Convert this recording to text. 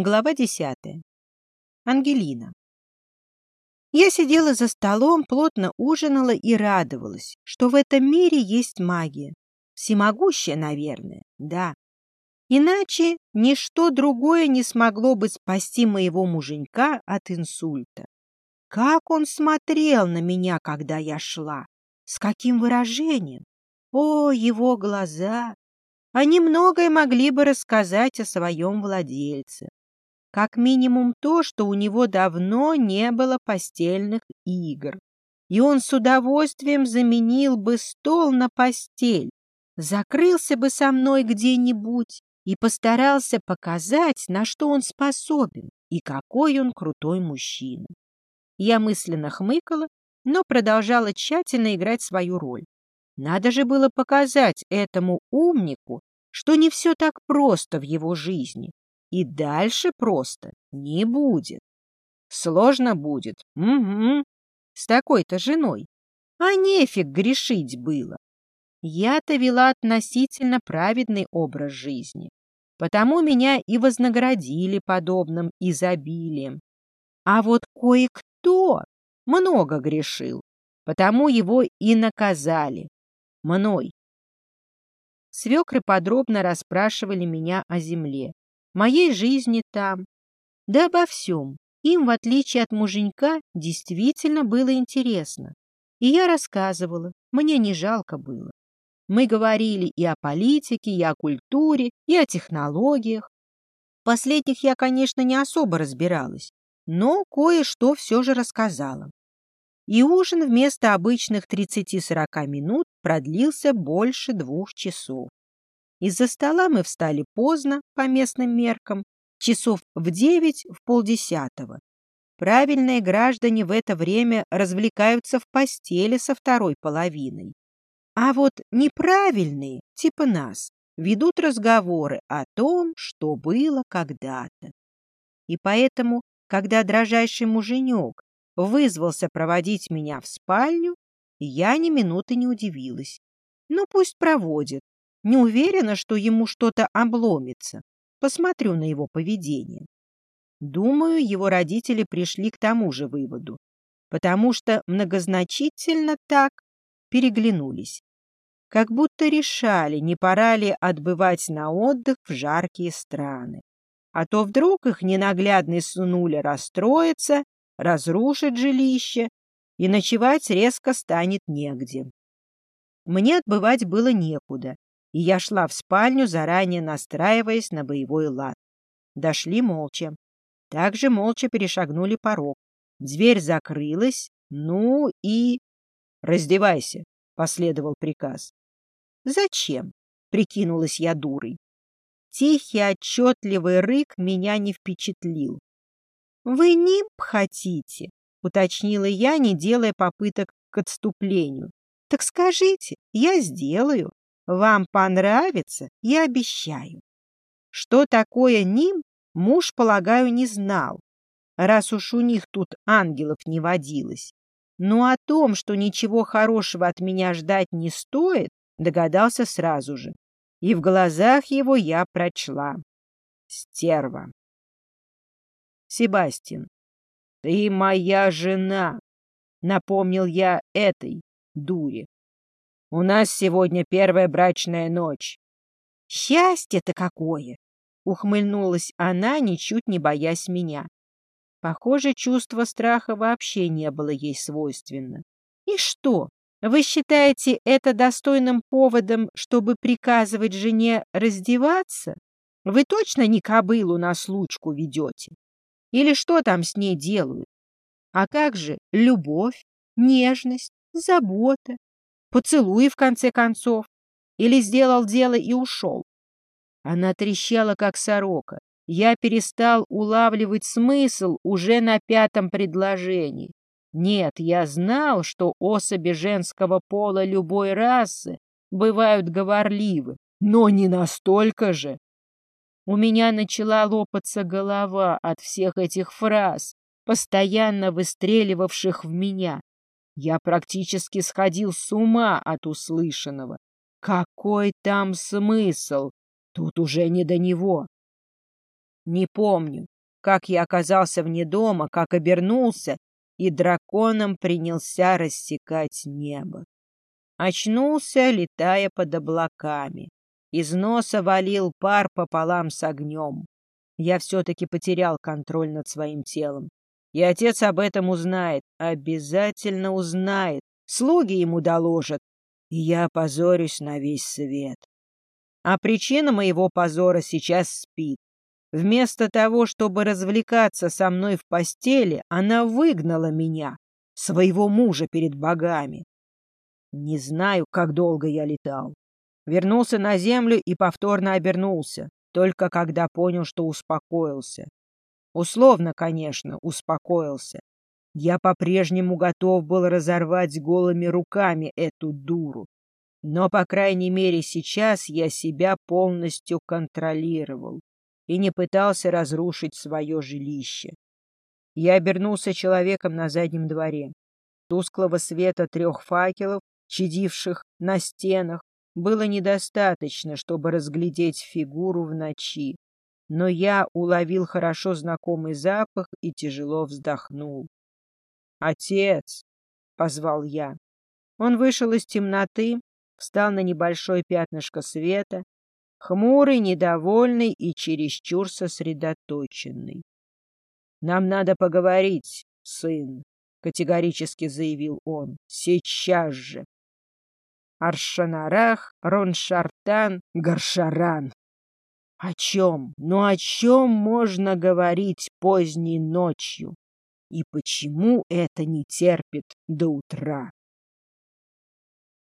Глава десятая. Ангелина. Я сидела за столом, плотно ужинала и радовалась, что в этом мире есть магия. Всемогущая, наверное, да. Иначе ничто другое не смогло бы спасти моего муженька от инсульта. Как он смотрел на меня, когда я шла! С каким выражением! О, его глаза! Они многое могли бы рассказать о своем владельце. Как минимум то, что у него давно не было постельных игр. И он с удовольствием заменил бы стол на постель, закрылся бы со мной где-нибудь и постарался показать, на что он способен и какой он крутой мужчина. Я мысленно хмыкала, но продолжала тщательно играть свою роль. Надо же было показать этому умнику, что не все так просто в его жизни, и дальше просто не будет. Сложно будет, угу, с такой-то женой. А нефиг грешить было. Я-то вела относительно праведный образ жизни, потому меня и вознаградили подобным изобилием. А вот кое-кто много грешил, потому его и наказали. Мной. Свекры подробно расспрашивали меня о земле, моей жизни там, да обо всем. Им, в отличие от муженька, действительно было интересно. И я рассказывала, мне не жалко было. Мы говорили и о политике, и о культуре, и о технологиях. Последних я, конечно, не особо разбиралась, но кое-что все же рассказала. И ужин вместо обычных 30-40 минут продлился больше двух часов. Из-за стола мы встали поздно, по местным меркам, часов в девять, в полдесятого. Правильные граждане в это время развлекаются в постели со второй половиной. А вот неправильные, типа нас, ведут разговоры о том, что было когда-то. И поэтому, когда дрожайший муженек вызвался проводить меня в спальню, я ни минуты не удивилась. Ну, пусть проводит, не уверена, что ему что-то обломится. Посмотрю на его поведение. Думаю, его родители пришли к тому же выводу, потому что многозначительно так переглянулись. Как будто решали, не пора ли отбывать на отдых в жаркие страны. А то вдруг их ненаглядный сынуля расстроится, разрушит жилище, и ночевать резко станет негде. Мне отбывать было некуда, и я шла в спальню, заранее настраиваясь на боевой лад. Дошли молча. Также молча перешагнули порог. Дверь закрылась, ну и... «Раздевайся», — последовал приказ. «Зачем?» — прикинулась я дурой. Тихий, отчетливый рык меня не впечатлил. «Вы нимб хотите?» — уточнила я, не делая попыток к отступлению. «Так скажите, я сделаю». Вам понравится, я обещаю. Что такое ним, муж, полагаю, не знал, раз уж у них тут ангелов не водилось. Но о том, что ничего хорошего от меня ждать не стоит, догадался сразу же. И в глазах его я прочла. Стерва. Себастьян, ты моя жена, напомнил я этой дуре. У нас сегодня первая брачная ночь. Счастье-то какое! Ухмыльнулась она, ничуть не боясь меня. Похоже, чувство страха вообще не было ей свойственно. И что, вы считаете это достойным поводом, чтобы приказывать жене раздеваться? Вы точно не кобылу на случку ведете? Или что там с ней делают? А как же любовь, нежность, забота, Поцелуй, в конце концов. Или сделал дело и ушел. Она трещала, как сорока. Я перестал улавливать смысл уже на пятом предложении. Нет, я знал, что особи женского пола любой расы бывают говорливы, но не настолько же. У меня начала лопаться голова от всех этих фраз, постоянно выстреливавших в меня. Я практически сходил с ума от услышанного. Какой там смысл? Тут уже не до него. Не помню, как я оказался вне дома, как обернулся, и драконом принялся рассекать небо. Очнулся, летая под облаками. Из носа валил пар пополам с огнем. Я все-таки потерял контроль над своим телом. И отец об этом узнает, обязательно узнает. Слуги ему доложат, и я опозорюсь на весь свет. А причина моего позора сейчас спит. Вместо того, чтобы развлекаться со мной в постели, она выгнала меня, своего мужа перед богами. Не знаю, как долго я летал. Вернулся на землю и повторно обернулся, только когда понял, что успокоился. Условно, конечно, успокоился. Я по-прежнему готов был разорвать голыми руками эту дуру. Но, по крайней мере, сейчас я себя полностью контролировал и не пытался разрушить свое жилище. Я обернулся человеком на заднем дворе. Тусклого света трех факелов, чадивших на стенах, было недостаточно, чтобы разглядеть фигуру в ночи но я уловил хорошо знакомый запах и тяжело вздохнул. «Отец!» — позвал я. Он вышел из темноты, встал на небольшое пятнышко света, хмурый, недовольный и чересчур сосредоточенный. «Нам надо поговорить, сын», — категорически заявил он, — «сейчас же». Аршанарах, Роншартан, Гаршаран. О чем? Ну о чем можно говорить поздней ночью? И почему это не терпит до утра?